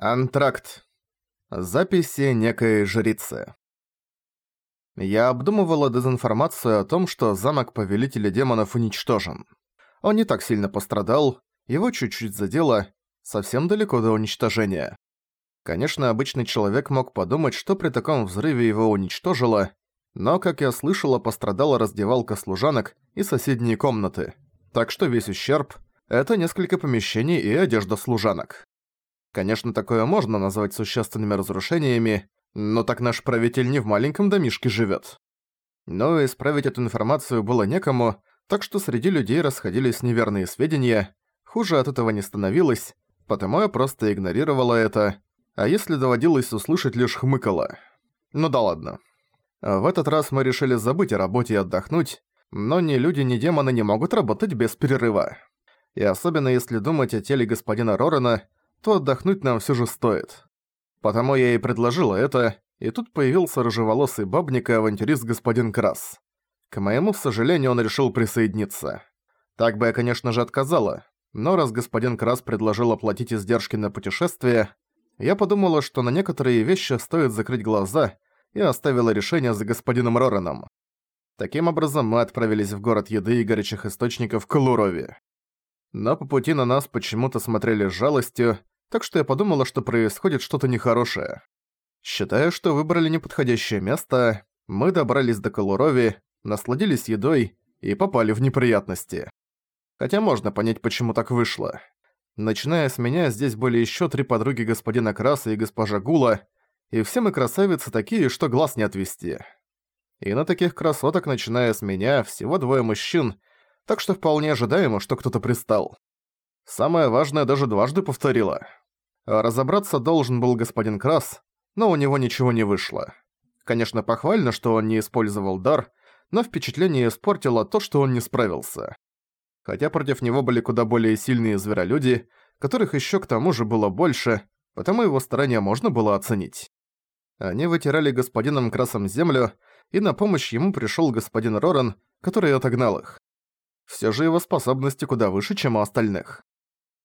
Антракт. Записи некой жрицы. Я обдумывала дезинформацию о том, что замок Повелителя Демонов уничтожен. Он не так сильно пострадал, его чуть-чуть задело, совсем далеко до уничтожения. Конечно, обычный человек мог подумать, что при таком взрыве его уничтожило, но, как я слышала, пострадала раздевалка служанок и соседние комнаты. Так что весь ущерб – это несколько помещений и одежда служанок. Конечно, такое можно назвать существенными разрушениями, но так наш правитель не в маленьком домишке живет. Но исправить эту информацию было некому, так что среди людей расходились неверные сведения, хуже от этого не становилось, потому я просто игнорировала это, а если доводилось услышать, лишь хмыкала. Ну да ладно. В этот раз мы решили забыть о работе и отдохнуть, но ни люди, ни демоны не могут работать без перерыва. И особенно если думать о теле господина Рорена, то отдохнуть нам все же стоит. Потому я и предложила это, и тут появился рыжеволосый бабник и авантюрист господин Крас. К моему сожалению, он решил присоединиться. Так бы я, конечно же, отказала, но раз господин Крас предложил оплатить издержки на путешествие, я подумала, что на некоторые вещи стоит закрыть глаза и оставила решение за господином Рораном. Таким образом, мы отправились в город еды и горячих источников Калурови. Но по пути на нас почему-то смотрели с жалостью, так что я подумала, что происходит что-то нехорошее. Считая, что выбрали неподходящее место, мы добрались до Калурови, насладились едой и попали в неприятности. Хотя можно понять, почему так вышло. Начиная с меня, здесь были еще три подруги господина Краса и госпожа Гула, и все мы красавицы такие, что глаз не отвести. И на таких красоток, начиная с меня, всего двое мужчин, так что вполне ожидаемо, что кто-то пристал. Самое важное даже дважды повторила. Разобраться должен был господин Крас, но у него ничего не вышло. Конечно, похвально, что он не использовал дар, но впечатление испортило то, что он не справился. Хотя против него были куда более сильные зверолюди, которых еще к тому же было больше, потому его старания можно было оценить. Они вытирали господином Красом землю, и на помощь ему пришел господин Роран, который отогнал их. Все же его способности куда выше, чем у остальных.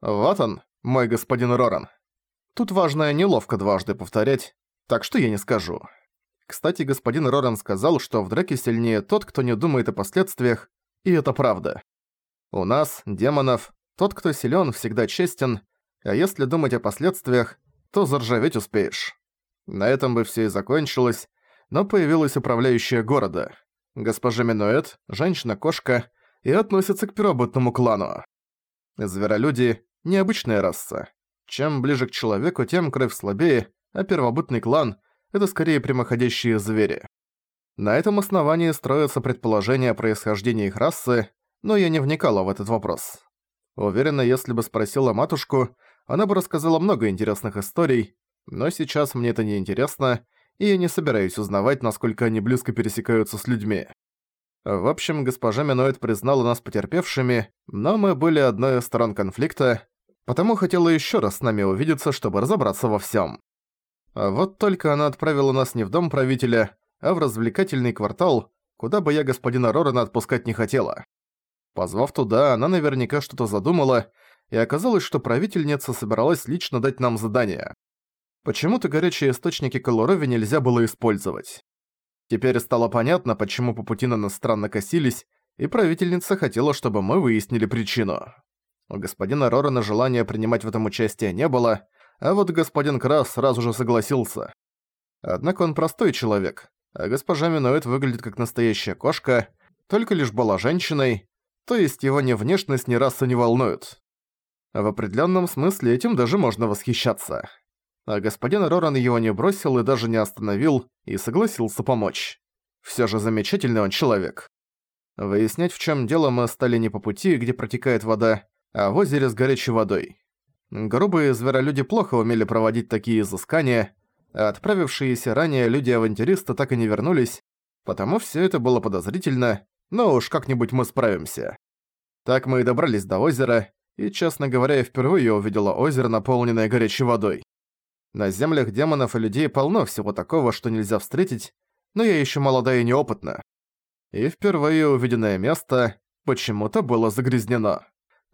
Вот он, мой господин Роран. Тут важно неловко дважды повторять, так что я не скажу. Кстати, господин Роран сказал, что в драке сильнее тот, кто не думает о последствиях, и это правда. У нас, демонов, тот, кто силен, всегда честен, а если думать о последствиях, то заржаветь успеешь. На этом бы все и закончилось, но появилась управляющая города. Госпожа Минуэт, женщина-кошка, и относится к первобытному клану. Зверолюди – необычная раса. Чем ближе к человеку, тем кровь слабее, а первобытный клан – это скорее прямоходящие звери. На этом основании строятся предположения о происхождении их расы, но я не вникала в этот вопрос. Уверена, если бы спросила матушку, она бы рассказала много интересных историй, но сейчас мне это не интересно, и я не собираюсь узнавать, насколько они близко пересекаются с людьми. В общем, госпожа Миноид признала нас потерпевшими, но мы были одной из сторон конфликта, потому хотела еще раз с нами увидеться, чтобы разобраться во всем. Вот только она отправила нас не в дом правителя, а в развлекательный квартал, куда бы я господина Рорана отпускать не хотела. Позвав туда, она наверняка что-то задумала, и оказалось, что правительница собиралась лично дать нам задание. Почему-то горячие источники Колорови нельзя было использовать. Теперь стало понятно, почему по пути на нас странно косились, и правительница хотела, чтобы мы выяснили причину. У господина Рорана желания принимать в этом участие не было, а вот господин Крас сразу же согласился. Однако он простой человек, а госпожа Минуэт выглядит как настоящая кошка, только лишь была женщиной, то есть его ни внешность, ни раса не волнуют. В определенном смысле этим даже можно восхищаться а господин Роран его не бросил и даже не остановил, и согласился помочь. Всё же замечательный он человек. Выяснять, в чём дело, мы стали не по пути, где протекает вода, а в озере с горячей водой. Грубые зверолюди плохо умели проводить такие изыскания, а отправившиеся ранее люди-авантюристы так и не вернулись, потому всё это было подозрительно, но уж как-нибудь мы справимся. Так мы и добрались до озера, и, честно говоря, я впервые увидела озеро, наполненное горячей водой. На землях демонов и людей полно всего такого, что нельзя встретить, но я ещё молодая и неопытна. И впервые увиденное место почему-то было загрязнено.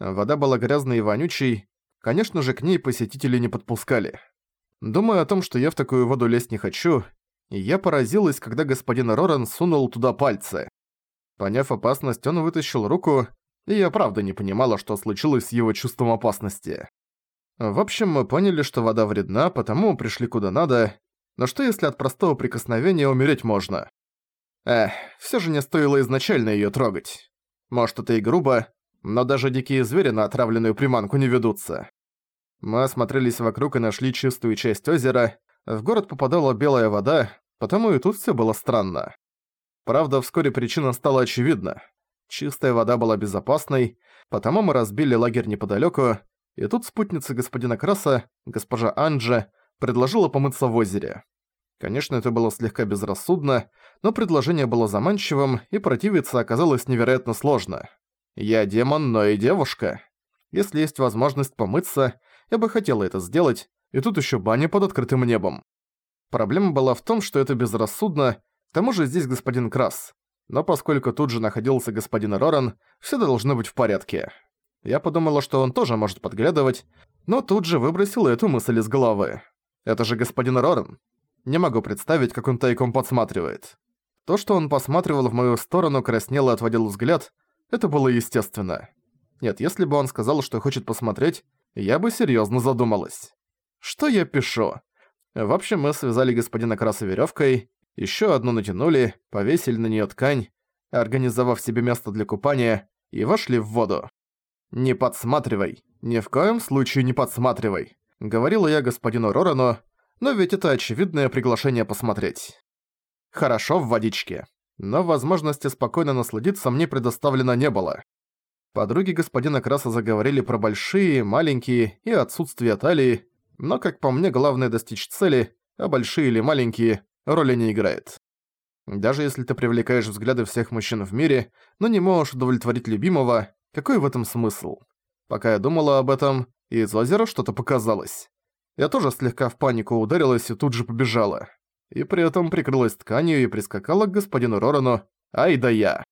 Вода была грязной и вонючей, конечно же, к ней посетители не подпускали. Думая о том, что я в такую воду лезть не хочу, я поразилась, когда господин Роран сунул туда пальцы. Поняв опасность, он вытащил руку, и я правда не понимала, что случилось с его чувством опасности. В общем, мы поняли, что вода вредна, потому пришли куда надо, но что если от простого прикосновения умереть можно? Эх, всё же не стоило изначально её трогать. Может, это и грубо, но даже дикие звери на отравленную приманку не ведутся. Мы осмотрелись вокруг и нашли чистую часть озера, в город попадала белая вода, потому и тут всё было странно. Правда, вскоре причина стала очевидна. Чистая вода была безопасной, потому мы разбили лагерь неподалёку, и тут спутница господина Краса, госпожа Анджа, предложила помыться в озере. Конечно, это было слегка безрассудно, но предложение было заманчивым, и противиться оказалось невероятно сложно. Я демон, но и девушка. Если есть возможность помыться, я бы хотела это сделать, и тут ещё баня под открытым небом. Проблема была в том, что это безрассудно, к тому же здесь господин Крас. Но поскольку тут же находился господин Роран, всё должно быть в порядке. Я подумала, что он тоже может подглядывать, но тут же выбросила эту мысль из головы. Это же господин Роран. Не могу представить, как он тайком подсматривает. То, что он посматривал в мою сторону, краснел и отводил взгляд, это было естественно. Нет, если бы он сказал, что хочет посмотреть, я бы серьезно задумалась. Что я пишу? В общем, мы связали господина Краса веревкой, еще одну натянули, повесили на нее ткань, организовав себе место для купания, и вошли в воду. «Не подсматривай, ни в коем случае не подсматривай», — говорила я господину Рорану, но ведь это очевидное приглашение посмотреть. Хорошо в водичке, но возможности спокойно насладиться мне предоставлено не было. Подруги господина Краса заговорили про большие, маленькие и отсутствие талии, но, как по мне, главное достичь цели, а большие или маленькие роли не играет. Даже если ты привлекаешь взгляды всех мужчин в мире, но не можешь удовлетворить любимого, какой в этом смысл? Пока я думала об этом, из озера что-то показалось. Я тоже слегка в панику ударилась и тут же побежала. И при этом прикрылась тканью и прискакала к господину Рорану «Ай да я!».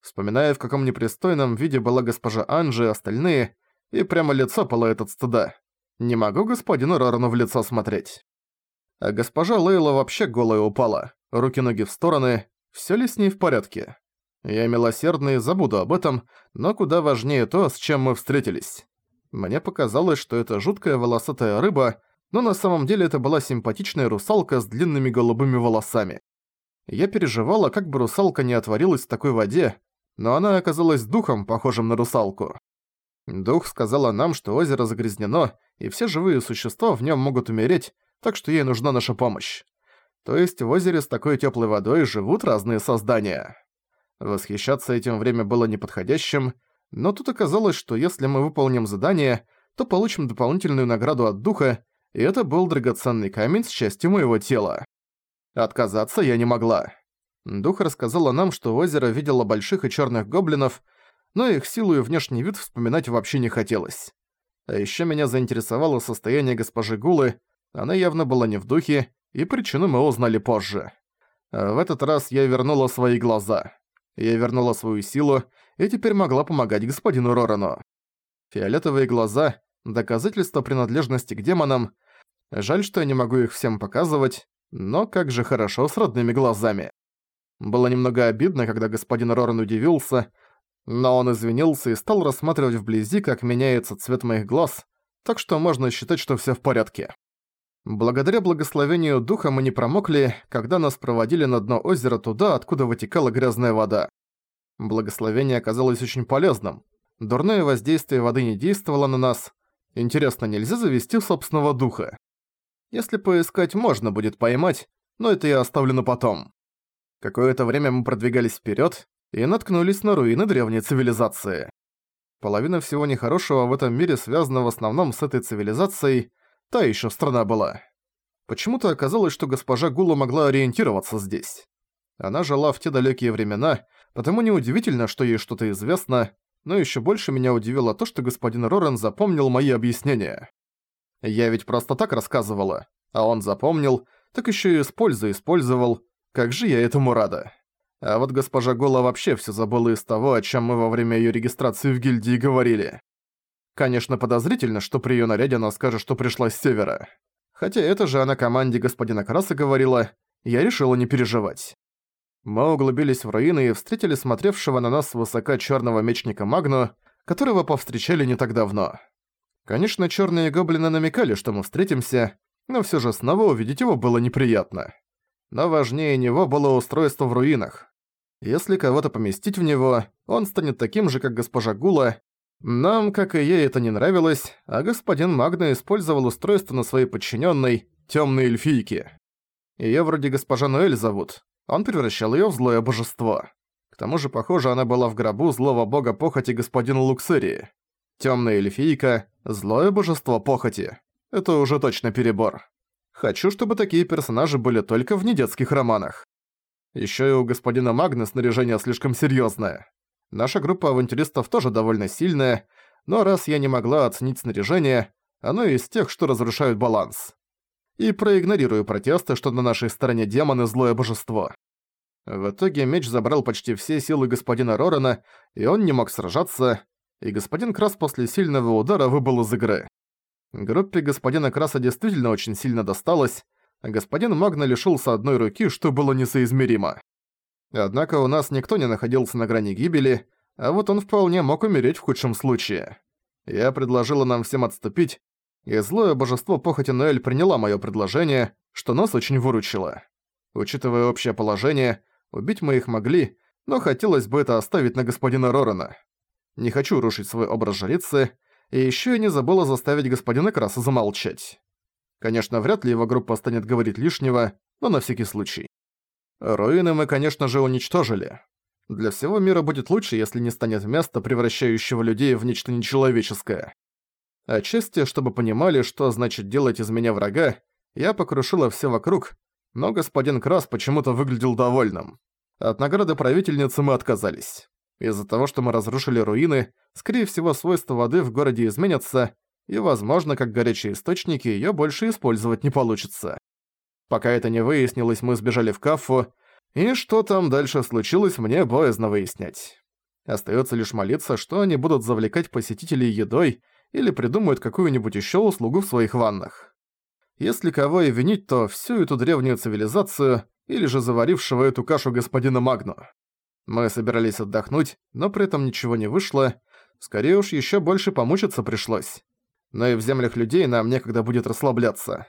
Вспоминая, в каком непристойном виде была госпожа Анжи и остальные, и прямо лицо пылает от стыда. Не могу господину Рорану в лицо смотреть. А госпожа Лейла вообще голая упала, руки-ноги в стороны, всё ли с ней в порядке? Я милосердный забуду об этом, но куда важнее то, с чем мы встретились. Мне показалось, что это жуткая волосатая рыба, но на самом деле это была симпатичная русалка с длинными голубыми волосами. Я переживала, как бы русалка не отворилась в такой воде, но она оказалась духом, похожим на русалку. Дух сказала нам, что озеро загрязнено, и все живые существа в нем могут умереть, так что ей нужна наша помощь. То есть в озере с такой теплой водой живут разные создания. Восхищаться этим время было неподходящим, но тут оказалось, что если мы выполним задание, то получим дополнительную награду от духа, и это был драгоценный камень с частью моего тела. Отказаться я не могла. Дух рассказала нам, что озеро видело больших и черных гоблинов, но их силу и внешний вид вспоминать вообще не хотелось. А еще меня заинтересовало состояние госпожи Гулы, она явно была не в духе, и причину мы узнали позже. А в этот раз я вернула свои глаза. Я вернула свою силу и теперь могла помогать господину Рорану. Фиолетовые глаза – доказательство принадлежности к демонам. Жаль, что я не могу их всем показывать, но как же хорошо с родными глазами. Было немного обидно, когда господин Роран удивился, но он извинился и стал рассматривать вблизи, как меняется цвет моих глаз, так что можно считать, что всё в порядке. Благодаря благословению духа мы не промокли, когда нас проводили на дно озера туда, откуда вытекала грязная вода. Благословение оказалось очень полезным. Дурное воздействие воды не действовало на нас. Интересно, нельзя завести собственного духа? Если поискать, можно будет поймать, но это я оставлю на потом. Какое-то время мы продвигались вперед и наткнулись на руины древней цивилизации. Половина всего нехорошего в этом мире связана в основном с этой цивилизацией, Та еще страна была. Почему-то оказалось, что госпожа Гула могла ориентироваться здесь. Она жила в те далекие времена, потому неудивительно, что ей что-то известно, но еще больше меня удивило то, что господин Рорен запомнил мои объяснения. Я ведь просто так рассказывала, а он запомнил, так еще и используя использовал. Как же я этому рада. А вот госпожа Гола вообще все забыла из того, о чем мы во время ее регистрации в гильдии говорили. Конечно, подозрительно, что при её наряде она скажет, что пришла с севера. Хотя это же она команде господина Краса говорила, я решила не переживать. Мы углубились в руины и встретили смотревшего на нас свысока черного мечника Магну, которого повстречали не так давно. Конечно, черные гоблины намекали, что мы встретимся, но все же снова увидеть его было неприятно. Но важнее него было устройство в руинах. Если кого-то поместить в него, он станет таким же, как госпожа Гула. Нам, как и ей, это не нравилось, а господин Магна использовал устройство на своей подчиненной темной эльфийке. Её вроде госпожа Ноэль зовут. Он превращал её в злое божество. К тому же, похоже, она была в гробу злого бога похоти господина Луксерии. Тёмная эльфийка – злое божество похоти. Это уже точно перебор. Хочу, чтобы такие персонажи были только в недетских романах. Ещё и у господина Магна снаряжение слишком серьёзное. Наша группа авантюристов тоже довольно сильная, но раз я не могла оценить снаряжение, оно из тех, что разрушают баланс. И проигнорирую протесты, что на нашей стороне демоны злое божество. В итоге меч забрал почти все силы господина Рорана, и он не мог сражаться, и господин Крас после сильного удара выбыл из игры. Группе господина Краса действительно очень сильно досталось, господин Магна лишился одной руки, что было несоизмеримо. Однако у нас никто не находился на грани гибели, а вот он вполне мог умереть в худшем случае. Я предложила нам всем отступить, и злое божество похоти Ноэль приняла моё предложение, что нас очень выручило. Учитывая общее положение, убить мы их могли, но хотелось бы это оставить на господина Рорана. Не хочу рушить свой образ жрицы, и ещё не забыла заставить господина Краса замолчать. Конечно, вряд ли его группа станет говорить лишнего, но на всякий случай. Руины мы, конечно же, уничтожили. Для всего мира будет лучше, если не станет места, превращающего людей в нечто нечеловеческое. Отчасти, чтобы понимали, что значит делать из меня врага, я покрушила все вокруг, но господин Крас почему-то выглядел довольным. От награды правительницы мы отказались. Из-за того, что мы разрушили руины, скорее всего, свойства воды в городе изменятся, и, возможно, как горячие источники, её больше использовать не получится. Пока это не выяснилось, мы сбежали в кафу, и что там дальше случилось, мне боязно выяснять. Остаётся лишь молиться, что они будут завлекать посетителей едой или придумают какую-нибудь ещё услугу в своих ваннах. Если кого и винить, то всю эту древнюю цивилизацию или же заварившего эту кашу господина Магну. Мы собирались отдохнуть, но при этом ничего не вышло, скорее уж ещё больше помучиться пришлось но и в землях людей нам некогда будет расслабляться.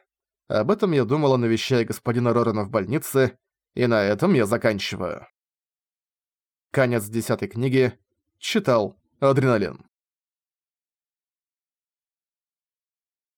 Об этом я думала, навещая господина Рорена в больнице, и на этом я заканчиваю. Конец десятой книги. Читал. Адреналин.